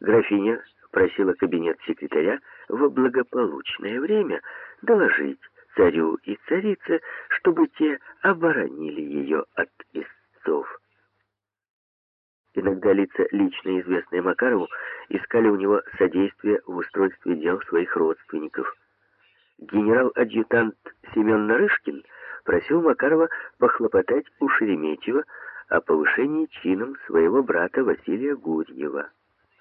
Графиня просила кабинет секретаря в благополучное время доложить царю и царице, чтобы те оборонили ее от истцов. Иногда лица, лично известные Макарову, искали у него содействие в устройстве дел своих родственников. Генерал-адъютант Семен Нарышкин просил Макарова похлопотать у Шереметьева о повышении чином своего брата Василия Гурьева.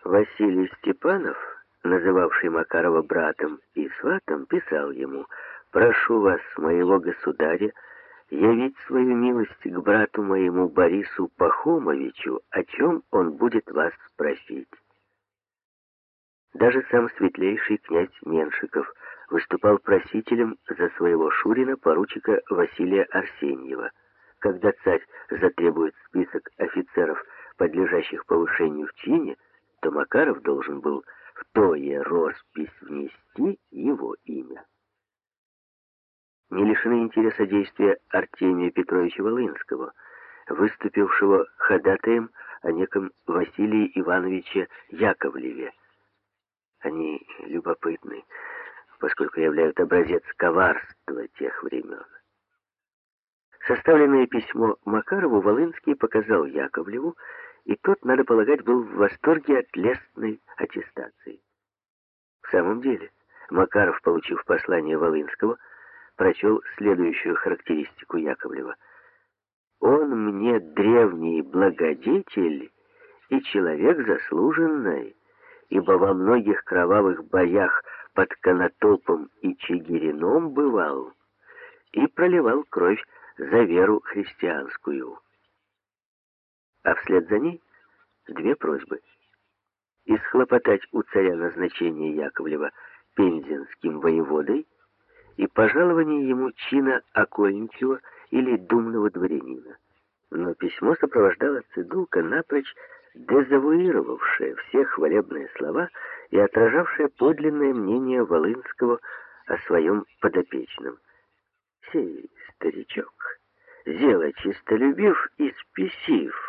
Василий Степанов, называвший Макарова братом и сватом, писал ему «Прошу вас, моего государя, явить свою милость к брату моему Борису Пахомовичу, о чем он будет вас спросить». Даже сам светлейший князь Меншиков выступал просителем за своего шурина, поручика Василия Арсеньева. Когда царь затребует список офицеров, подлежащих повышению в чине, то Макаров должен был в тое роспись внести его имя. Не лишены интереса действия Артемия Петровича Волынского, выступившего ходатаем о неком Василии Ивановиче Яковлеве. Они любопытны, поскольку являют образец коварства тех времен. Составленное письмо Макарову Волынский показал Яковлеву, и тот, надо полагать, был в восторге от лестной аттестации. В самом деле, Макаров, получив послание Волынского, прочел следующую характеристику Яковлева. «Он мне древний благодетель и человек заслуженный, ибо во многих кровавых боях под Конотопом и Чигирином бывал и проливал кровь за веру христианскую. А вслед за ней две просьбы. Исхлопотать у царя назначение Яковлева пензенским воеводой и пожалование ему чина окольничего или думного дворянина. Но письмо сопровождала цедулка, напрочь дезавуировавшая все хвалебные слова и отражавшая подлинное мнение Волынского о своем подопечном. Сей старичок, зело чистолюбив и спесив,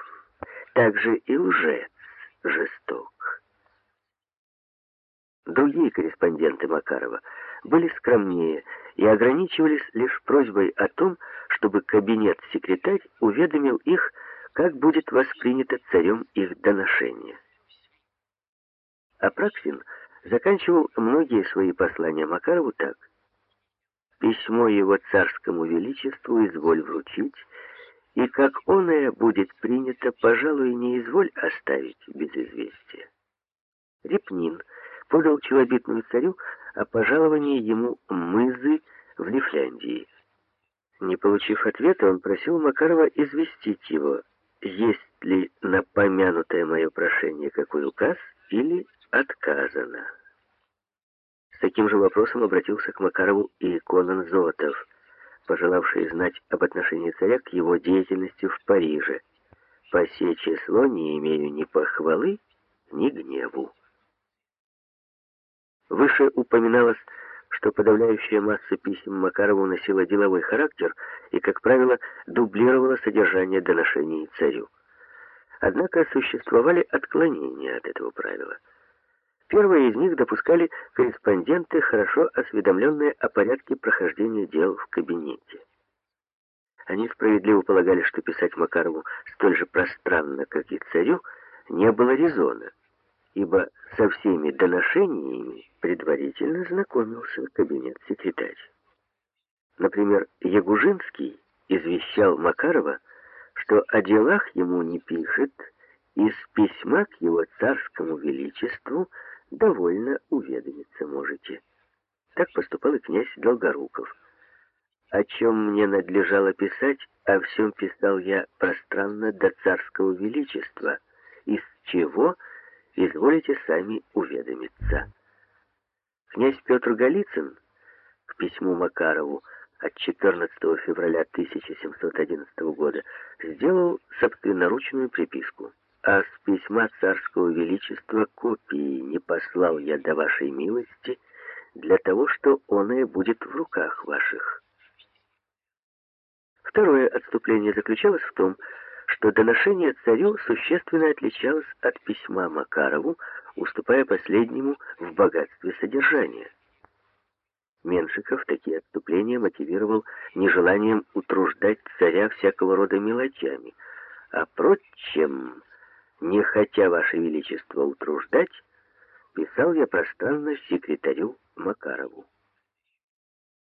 также и лжец жесток. Другие корреспонденты Макарова были скромнее и ограничивались лишь просьбой о том, чтобы кабинет-секретарь уведомил их как будет воспринято царем их доношение. Апраксин заканчивал многие свои послания Макарову так. «Письмо его царскому величеству изволь вручить, и как оное будет принято, пожалуй, не изволь оставить без известия». Репнин подал челобитную царю о пожаловании ему мызы в Лифляндии. Не получив ответа, он просил Макарова известить его есть ли на помянутое мое прошение какой указ или отказано. С таким же вопросом обратился к Макарову и Конан Зотов, пожелавший знать об отношении царя к его деятельности в Париже. По сей число не имею ни похвалы, ни гневу. Выше упоминалось что подавляющая масса писем Макарову носила деловой характер и, как правило, дублировала содержание доношений царю. Однако существовали отклонения от этого правила. Первые из них допускали корреспонденты, хорошо осведомленные о порядке прохождения дел в кабинете. Они справедливо полагали, что писать Макарову столь же пространно, как и царю, не было резона ибо со всеми доношениями предварительно знакомился кабинет-секретарь. Например, Ягужинский извещал Макарова, что о делах ему не пишет, из письма к его царскому величеству довольно уведомиться можете. Так поступал и князь Долгоруков. О чем мне надлежало писать, о всем писал я пространно до царского величества, из чего — изволите сами уведомиться. Князь Петр Голицын к письму Макарову от 14 февраля 1711 года сделал собственноручную приписку. А с письма царского величества копии не послал я до вашей милости для того, что оное будет в руках ваших. Второе отступление заключалось в том, что доношение царю существенно отличалось от письма Макарову, уступая последнему в богатстве содержания. Меншиков такие отступления мотивировал нежеланием утруждать царя всякого рода мелочами, а прочим, не хотя, Ваше Величество, утруждать, писал я пространно секретарю Макарову.